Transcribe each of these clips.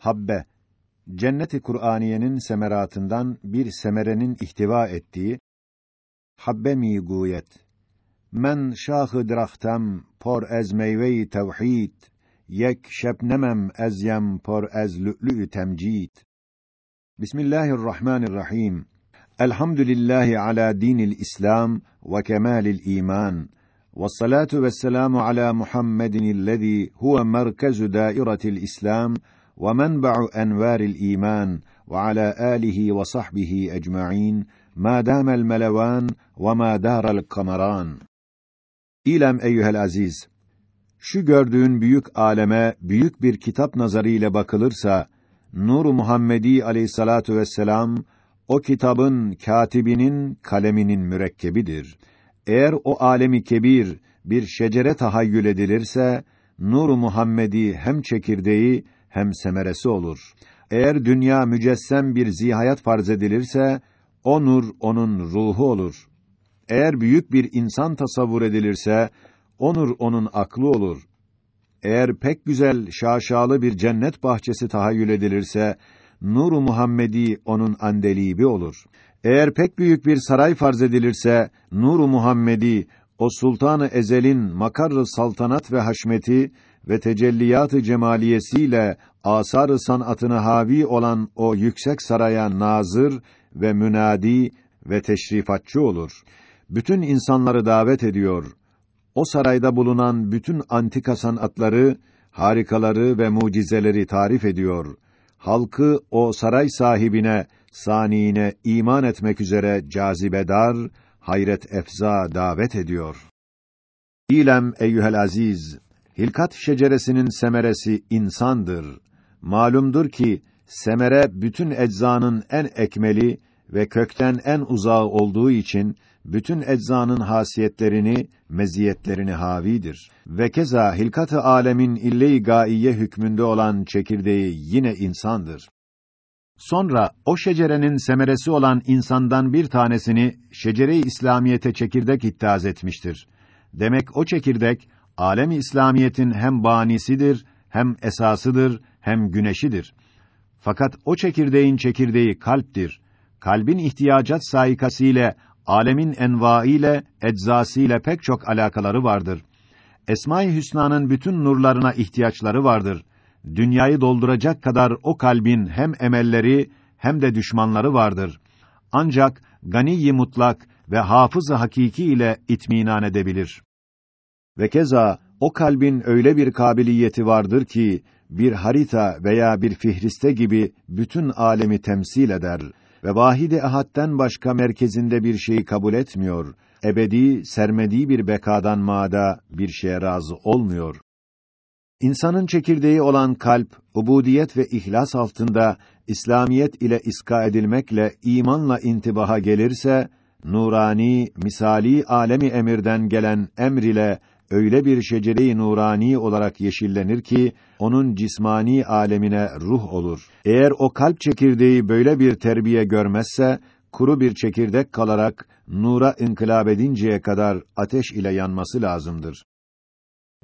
Habbe Cennet-i Kur'aniyenin semeratından bir semerenin ihtiva ettiği habbe mi guyet men şahı drahtem por ez meyve-i tevhid yek şebnemem ez yem por ez lü'lü temcid. Bismillahirrahmanirrahim. Elhamdülillahi ala dinil İslam ve kemalil iman. Vessalatu vesselamu ala Muhammedinillezî huve merkezu dâiretil İslam ve ala âlihi ve sahbihi ecmaîn ma dâmel melevan ve ma dârel kameran. İlem eyyuhel aziz, şu gördüğün büyük aleme büyük bir kitap nazarı ile bakılırsa, Nur Muhammedi Aleyhissalatu vesselam o kitabın katibinin kaleminin mürekkebidir. Eğer o alemi kebir bir şecere tahayyül edilirse, Nur Muhammedi hem çekirdeği hem semeresi olur. Eğer dünya mücessem bir zihayat farz edilirse, o nur onun ruhu olur. Eğer büyük bir insan tasavvur edilirse, o nur onun aklı olur. Eğer pek güzel, şaşalı bir cennet bahçesi tahayyül edilirse, Nur-u Muhammedi onun andelibi olur. Eğer pek büyük bir saray farz edilirse, Nur-u Muhammedi o sultanı ezelin makarrı saltanat ve haşmeti ve tecelliyatı cemaliyesiyle asar-ı sanatını havi olan o yüksek saraya nazır ve münadi ve teşrifatçı olur. Bütün insanları davet ediyor. O sarayda bulunan bütün antika sanatları, harikaları ve mucizeleri tarif ediyor. Halkı o saray sahibine, saniine iman etmek üzere cazibedar, hayret efza davet ediyor. İlem eyyuhel aziz, hilkat şeceresinin semeresi insandır. Malumdur ki semere bütün eczanın en ekmeli ve kökten en uzağı olduğu için bütün eczanın hasiyetlerini, meziyetlerini havidir. Ve keza hilkat-ı alemin ille-i gaiye hükmünde olan çekirdeği yine insandır. Sonra o şecerenin semeresi olan insandan bir tanesini şecere-i İslamiyete çekirdek ittihaz etmiştir. Demek o çekirdek alem-i İslamiyetin hem banisidir, hem esasıdır, hem güneşidir. Fakat o çekirdeğin çekirdeği kalptir. Kalbin ihtiyacat saikası ile alemin envaı ile eczası ile pek çok alakaları vardır. Esma-i Hüsna'nın bütün nurlarına ihtiyaçları vardır. Dünyayı dolduracak kadar o kalbin hem emelleri hem de düşmanları vardır. Ancak gani mutlak ve hafız-ı hakiki ile itminan edebilir. Ve keza o kalbin öyle bir kabiliyeti vardır ki bir harita veya bir fihriste gibi bütün alemi temsil eder ve vahid-i ehadden başka merkezinde bir şeyi kabul etmiyor. Ebedi, sermedi bir bekadan maada bir şeye razı olmuyor. İnsanın çekirdeği olan kalp, ubudiyet ve ihlas altında İslamiyet ile iska edilmekle imanla intibaha gelirse, nurani, misali alemi emirden gelen emr ile öyle bir şecere-i nurani olarak yeşillenir ki onun cismani alemine ruh olur. Eğer o kalp çekirdeği böyle bir terbiye görmezse kuru bir çekirdek kalarak nura inkılap edinceye kadar ateş ile yanması lazımdır.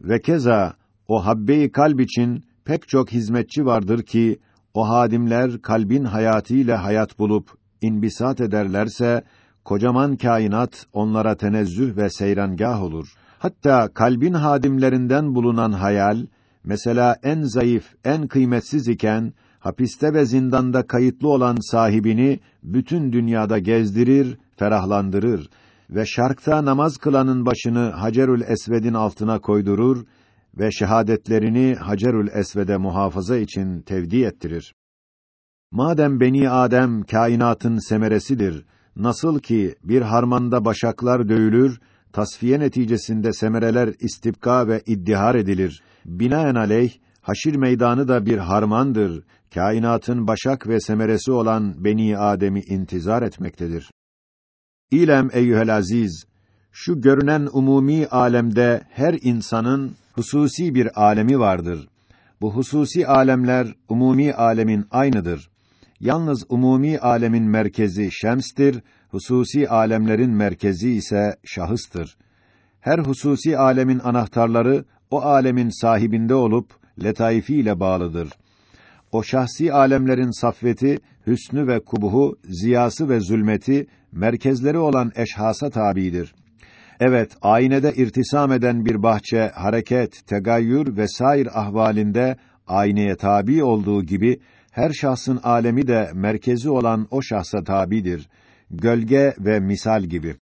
Ve keza o habbe-i kalp için pek çok hizmetçi vardır ki o hadimler kalbin hayatıyla hayat bulup inbisat ederlerse kocaman kainat onlara tenezzüh ve seyrangah olur. Hatta kalbin hadimlerinden bulunan hayal, mesela en zayıf, en kıymetsiz iken, hapiste ve zindanda kayıtlı olan sahibini bütün dünyada gezdirir, ferahlandırır ve şarkta namaz kılanın başını Hacerül Esved'in altına koydurur ve şehadetlerini Hacerül Esved'e muhafaza için tevdi ettirir. Madem beni Adem kainatın semeresidir, nasıl ki bir harmanda başaklar dövülür tasfiye neticesinde semereler istibka ve iddihar edilir. Binaenaleyh haşir meydanı da bir harmandır. Kainatın başak ve semeresi olan Beni Adem'i intizar etmektedir. İlem eyyuhel aziz, şu görünen umumi alemde her insanın hususi bir alemi vardır. Bu hususi alemler umumi alemin aynıdır. Yalnız umumi alemin merkezi şemstir, hususi alemlerin merkezi ise şahıstır. Her hususi alemin anahtarları o alemin sahibinde olup letaifiyle bağlıdır. o şahsi alemlerin safveti, hüsnü ve kubuhu, ziyası ve zulmeti, merkezleri olan eşhasa tabidir. Evet, aynede irtisam eden bir bahçe, hareket, tegayyür ve sair ahvalinde ayneye tabi olduğu gibi, her şahsın alemi de merkezi olan o şahsa tabidir. Gölge ve misal gibi.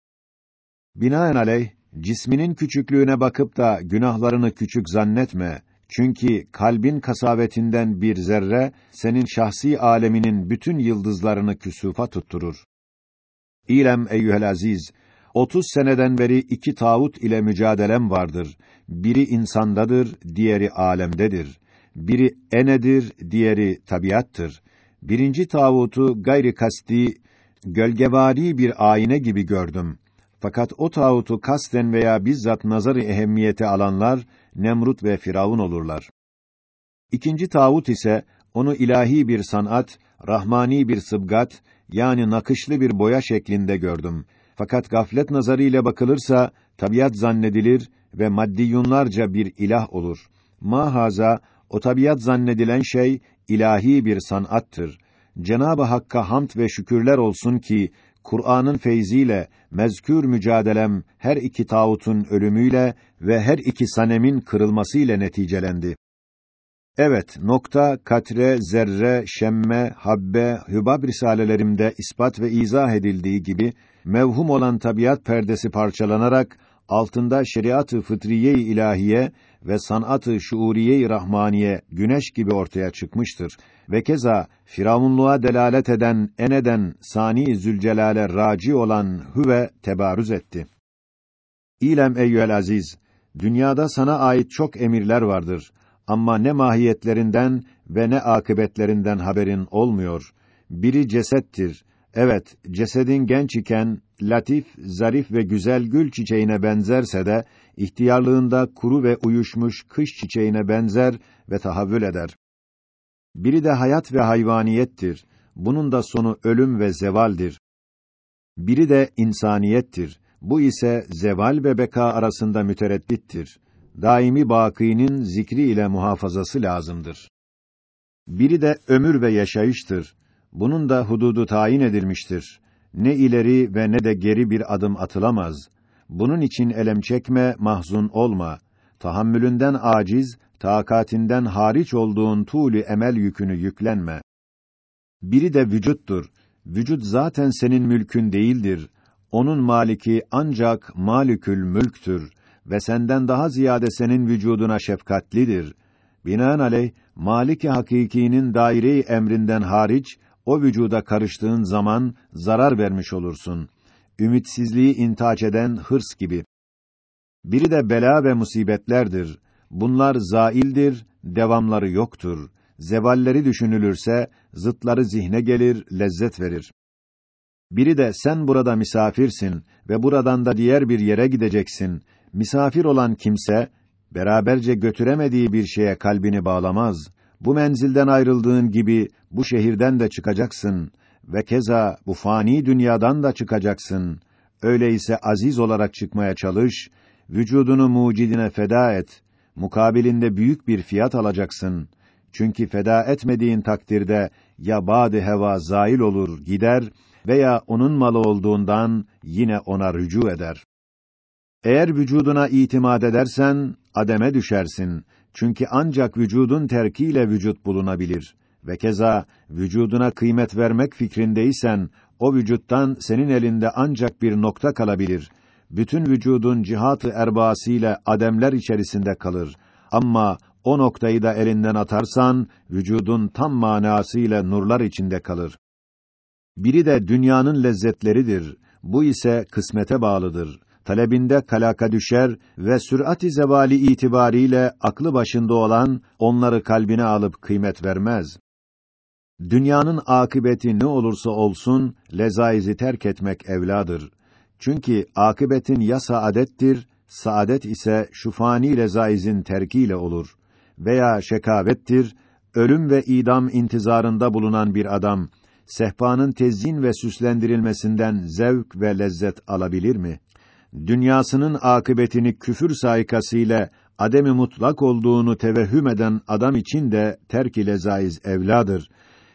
Binaenaleyh, cisminin küçüklüğüne bakıp da günahlarını küçük zannetme. Çünkü kalbin kasavetinden bir zerre, senin şahsi aleminin bütün yıldızlarını küsufa tutturur. İlem eyyühel aziz, 30 seneden beri iki tağut ile mücadelem vardır. Biri insandadır, diğeri alemdedir. Biri enedir, diğeri tabiattır. Birinci tağutu gayri kasti, gölgevari bir ayine gibi gördüm. Fakat o tağutu kasten veya bizzat nazarı ehemmiyete alanlar Nemrut ve Firavun olurlar. İkinci tağut ise onu ilahi bir sanat, rahmani bir sıbgat yani nakışlı bir boya şeklinde gördüm. Fakat gaflet nazarı ile bakılırsa tabiat zannedilir ve maddiyunlarca bir ilah olur. Mahaza o tabiat zannedilen şey ilahi bir sanattır. Cenab-ı Hakk'a hamd ve şükürler olsun ki Kur'an'ın feyziyle mezkür mücadelem her iki tağutun ölümüyle ve her iki sanemin kırılmasıyla neticelendi. Evet, nokta, katre, zerre, şemme, habbe, hübab risalelerimde ispat ve izah edildiği gibi mevhum olan tabiat perdesi parçalanarak altında şeriat-ı fıtriye-i ilahiye ve sanat-ı şuuriye-i rahmaniye güneş gibi ortaya çıkmıştır ve keza firavunluğa delalet eden eneden sani zülcelale raci olan hüve tebarüz etti. İlem eyyühel aziz, dünyada sana ait çok emirler vardır ama ne mahiyetlerinden ve ne akıbetlerinden haberin olmuyor. Biri cesettir. Evet, cesedin genç iken latif, zarif ve güzel gül çiçeğine benzerse de ihtiyarlığında kuru ve uyuşmuş kış çiçeğine benzer ve tahavvül eder. Biri de hayat ve hayvaniyettir. Bunun da sonu ölüm ve zevaldir. Biri de insaniyettir. Bu ise zeval ve beka arasında mütereddittir. Daimi bakînin zikri ile muhafazası lazımdır. Biri de ömür ve yaşayıştır. Bunun da hududu tayin edilmiştir. Ne ileri ve ne de geri bir adım atılamaz. Bunun için elem çekme, mahzun olma. Tahammülünden aciz, takatinden hariç olduğun tuğlu emel yükünü yüklenme. Biri de vücuttur. Vücut zaten senin mülkün değildir. Onun maliki ancak malikül mülktür ve senden daha ziyade senin vücuduna şefkatlidir. Binaenaleyh, Maliki hakikinin daire emrinden hariç o vücuda karıştığın zaman zarar vermiş olursun. Ümitsizliği intaç eden hırs gibi. Biri de bela ve musibetlerdir. Bunlar zaildir, devamları yoktur. Zevalleri düşünülürse zıtları zihne gelir, lezzet verir. Biri de sen burada misafirsin ve buradan da diğer bir yere gideceksin. Misafir olan kimse beraberce götüremediği bir şeye kalbini bağlamaz. Bu menzilden ayrıldığın gibi bu şehirden de çıkacaksın ve keza bu fani dünyadan da çıkacaksın. Öyleyse aziz olarak çıkmaya çalış, vücudunu mucidine feda et. Mukabilinde büyük bir fiyat alacaksın. Çünkü feda etmediğin takdirde ya bad heva zail olur, gider veya onun malı olduğundan yine ona rücu eder. Eğer vücuduna itimat edersen ademe düşersin. Çünkü ancak vücudun terkiyle vücut bulunabilir ve keza vücuduna kıymet vermek fikrindeysen o vücuttan senin elinde ancak bir nokta kalabilir. Bütün vücudun cihat-ı erbasıyla ademler içerisinde kalır. Ama o noktayı da elinden atarsan vücudun tam manasıyla nurlar içinde kalır. Biri de dünyanın lezzetleridir. Bu ise kısmete bağlıdır talebinde kalaka düşer ve sürat-i zevali itibariyle aklı başında olan onları kalbine alıp kıymet vermez. Dünyanın akıbeti ne olursa olsun lezaizi terk etmek evladır. Çünkü akıbetin ya saadettir, saadet ise şu fani lezaizin terkiyle olur veya şekavettir, ölüm ve idam intizarında bulunan bir adam sehpanın tezyin ve süslendirilmesinden zevk ve lezzet alabilir mi? Dünyasının akıbetini küfür saikasıyla ademi mutlak olduğunu tevehhüm eden adam için de terk-i lezaiz evladır.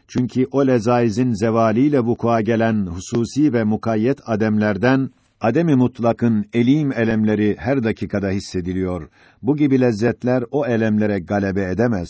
Çünkü o lezaizin zevaliyle vuku'a gelen hususi ve mukayyet ademlerden ademi mutlakın elim elemleri her dakikada hissediliyor. Bu gibi lezzetler o elemlere galebe edemez.